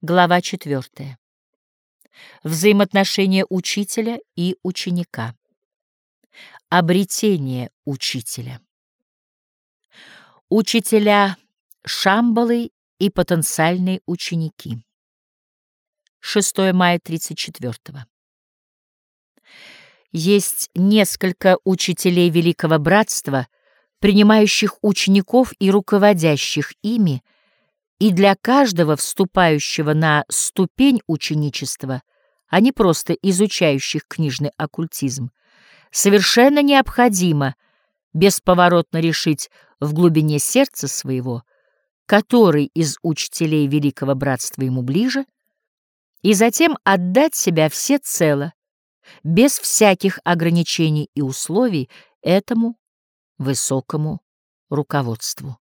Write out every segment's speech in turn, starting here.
Глава 4. Взаимоотношения учителя и ученика. Обретение учителя. Учителя Шамбалы и потенциальные ученики. 6 мая 34 -го. Есть несколько учителей Великого Братства, принимающих учеников и руководящих ими, и для каждого вступающего на ступень ученичества, а не просто изучающих книжный оккультизм, совершенно необходимо бесповоротно решить в глубине сердца своего, который из учителей Великого Братства ему ближе, и затем отдать себя всецело, без всяких ограничений и условий, этому высокому руководству.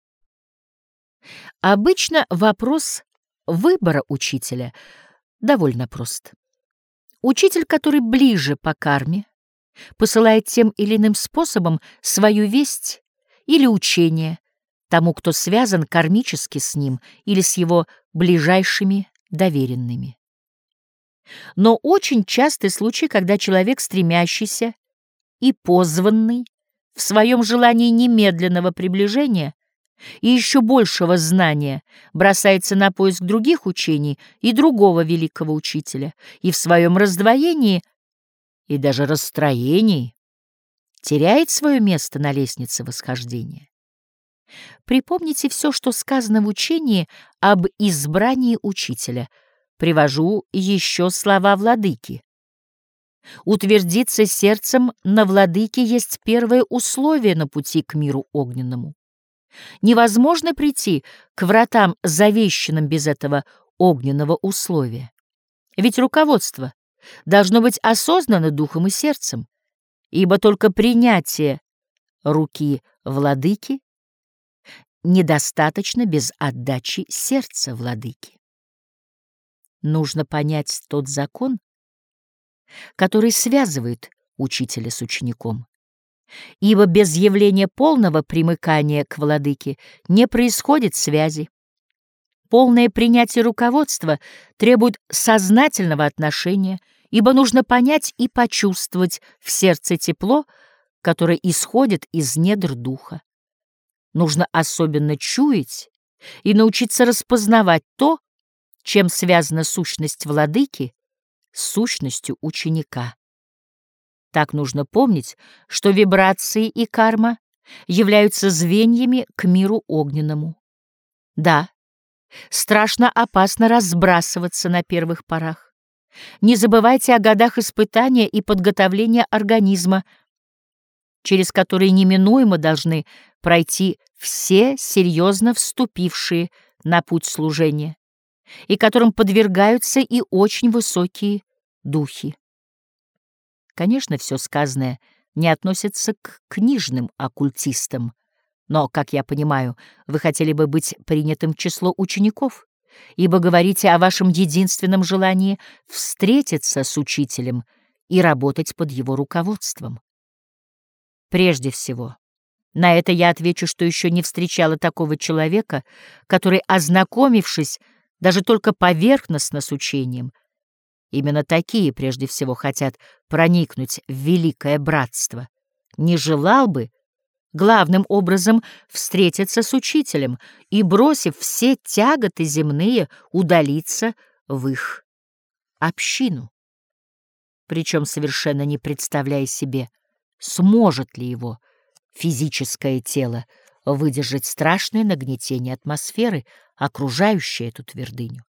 Обычно вопрос выбора учителя довольно прост. Учитель, который ближе по карме, посылает тем или иным способом свою весть или учение тому, кто связан кармически с ним или с его ближайшими доверенными. Но очень частый случай, когда человек, стремящийся и позванный в своем желании немедленного приближения — и еще большего знания бросается на поиск других учений и другого великого учителя, и в своем раздвоении и даже расстроении теряет свое место на лестнице восхождения. Припомните все, что сказано в учении об избрании учителя. Привожу еще слова владыки. Утвердиться сердцем на владыке есть первое условие на пути к миру огненному. Невозможно прийти к вратам завещанным без этого огненного условия. Ведь руководство должно быть осознано духом и сердцем, ибо только принятие руки владыки недостаточно без отдачи сердца владыки. Нужно понять тот закон, который связывает учителя с учеником ибо без явления полного примыкания к владыке не происходит связи. Полное принятие руководства требует сознательного отношения, ибо нужно понять и почувствовать в сердце тепло, которое исходит из недр духа. Нужно особенно чуять и научиться распознавать то, чем связана сущность владыки с сущностью ученика. Так нужно помнить, что вибрации и карма являются звеньями к миру огненному. Да, страшно опасно разбрасываться на первых порах. Не забывайте о годах испытания и подготовления организма, через которые неминуемо должны пройти все серьезно вступившие на путь служения, и которым подвергаются и очень высокие духи. Конечно, все сказанное не относится к книжным оккультистам, но, как я понимаю, вы хотели бы быть принятым в число учеников, ибо говорите о вашем единственном желании встретиться с учителем и работать под его руководством. Прежде всего, на это я отвечу, что еще не встречала такого человека, который, ознакомившись даже только поверхностно с учением, Именно такие прежде всего хотят проникнуть в великое братство. Не желал бы главным образом встретиться с учителем и, бросив все тяготы земные, удалиться в их общину. Причем совершенно не представляя себе, сможет ли его физическое тело выдержать страшное нагнетение атмосферы, окружающей эту твердыню.